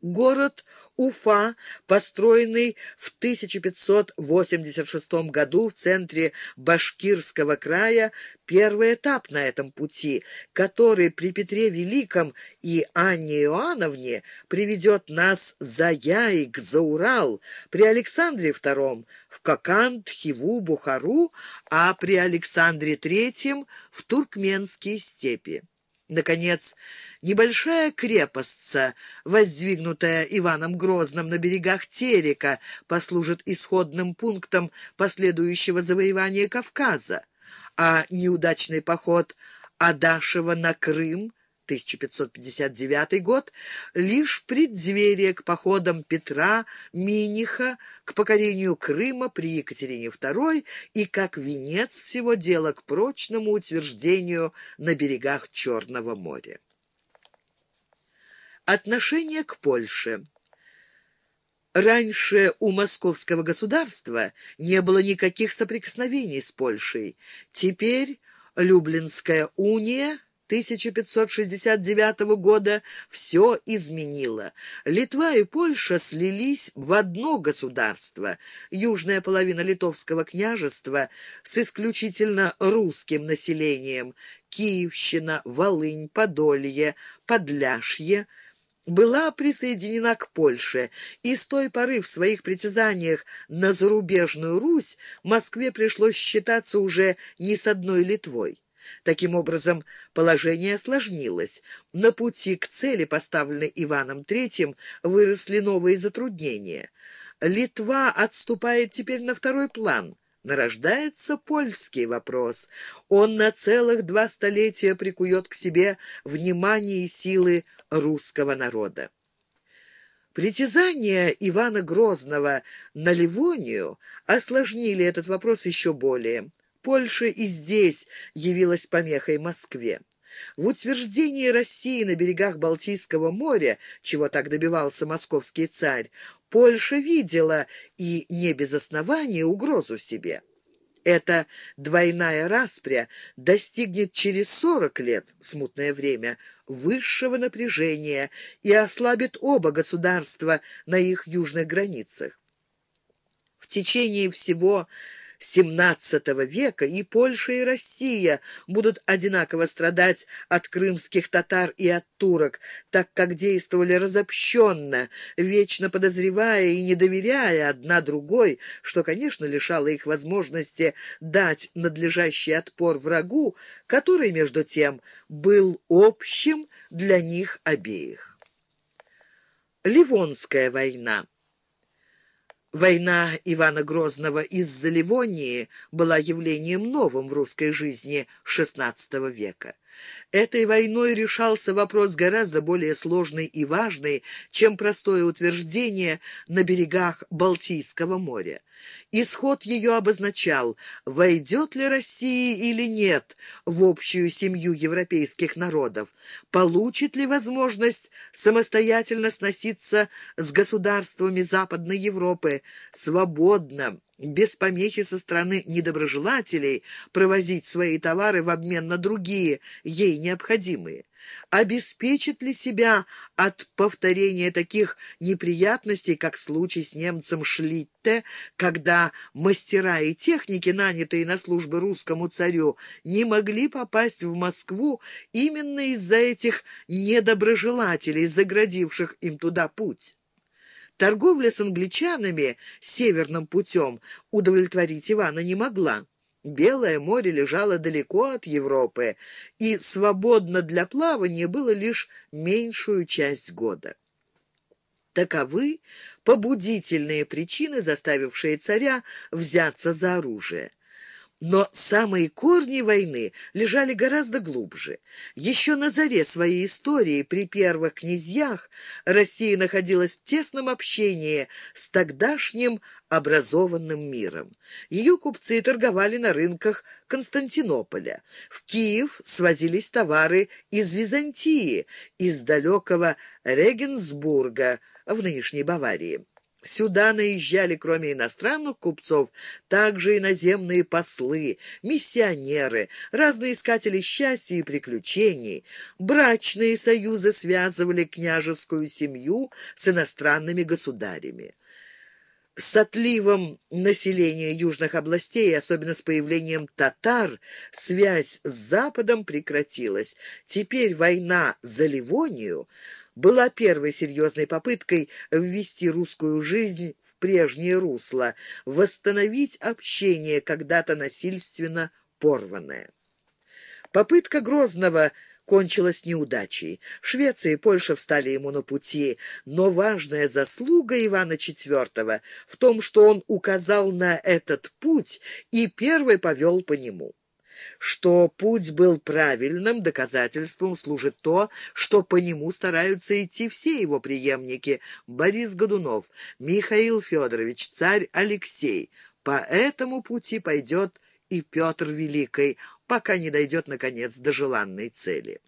Город Уфа, построенный в 1586 году в центре Башкирского края, первый этап на этом пути, который при Петре Великом и Анне Иоанновне приведет нас за Яик, за Урал, при Александре II в Коканд, Хиву, Бухару, а при Александре III в Туркменские степи. Наконец, небольшая крепостца, воздвигнутая Иваном Грозным на берегах Терека, послужит исходным пунктом последующего завоевания Кавказа, а неудачный поход Адашева на Крым 1559 год, лишь преддверие к походам Петра, Миниха, к покорению Крыма при Екатерине II и как венец всего дела к прочному утверждению на берегах Черного моря. Отношение к Польше Раньше у московского государства не было никаких соприкосновений с Польшей. Теперь Люблинская уния 1569 года все изменило. Литва и Польша слились в одно государство. Южная половина литовского княжества с исключительно русским населением Киевщина, Волынь, Подолье, Подляшье была присоединена к Польше, и с той поры в своих притязаниях на зарубежную Русь Москве пришлось считаться уже не с одной Литвой. Таким образом, положение осложнилось. На пути к цели, поставленной Иваном III, выросли новые затруднения. Литва отступает теперь на второй план. Нарождается польский вопрос. Он на целых два столетия прикует к себе внимание и силы русского народа. Притязания Ивана Грозного на Ливонию осложнили этот вопрос еще более. Польша и здесь явилась помехой Москве. В утверждении России на берегах Балтийского моря, чего так добивался московский царь, Польша видела, и не без основания, угрозу себе. Эта двойная распря достигнет через сорок лет, смутное время, высшего напряжения и ослабит оба государства на их южных границах. В течение всего XVII века и Польша, и Россия будут одинаково страдать от крымских татар и от турок, так как действовали разобщенно, вечно подозревая и не доверяя одна другой, что, конечно, лишало их возможности дать надлежащий отпор врагу, который, между тем, был общим для них обеих. Ливонская война Война Ивана Грозного из-за Ливонии была явлением новым в русской жизни XVI века. Этой войной решался вопрос гораздо более сложный и важный, чем простое утверждение на берегах Балтийского моря. Исход ее обозначал, войдет ли Россия или нет в общую семью европейских народов, получит ли возможность самостоятельно сноситься с государствами Западной Европы, свободно, без помехи со стороны недоброжелателей провозить свои товары в обмен на другие, ей необходимые. Обеспечит ли себя от повторения таких неприятностей, как случай с немцем Шлитте, когда мастера и техники, нанятые на службы русскому царю, не могли попасть в Москву именно из-за этих недоброжелателей, заградивших им туда путь? Торговля с англичанами северным путем удовлетворить Ивана не могла. Белое море лежало далеко от Европы, и свободно для плавания было лишь меньшую часть года. Таковы побудительные причины, заставившие царя взяться за оружие. Но самые корни войны лежали гораздо глубже. Еще на заре своей истории, при первых князьях, Россия находилась в тесном общении с тогдашним образованным миром. Ее купцы торговали на рынках Константинополя. В Киев свозились товары из Византии, из далекого Регенсбурга в нынешней Баварии. Сюда наезжали, кроме иностранных купцов, также иноземные послы, миссионеры, разные искатели счастья и приключений. Брачные союзы связывали княжескую семью с иностранными государями. С отливом населения южных областей, особенно с появлением татар, связь с Западом прекратилась. Теперь война за Ливонию была первой серьезной попыткой ввести русскую жизнь в прежнее русло, восстановить общение, когда-то насильственно порванное. Попытка Грозного кончилась неудачей. Швеция и Польша встали ему на пути, но важная заслуга Ивана IV в том, что он указал на этот путь и первый повел по нему. Что путь был правильным, доказательством служит то, что по нему стараются идти все его преемники – Борис Годунов, Михаил Федорович, царь Алексей. По этому пути пойдет и Петр Великий, пока не дойдет, наконец, до желанной цели.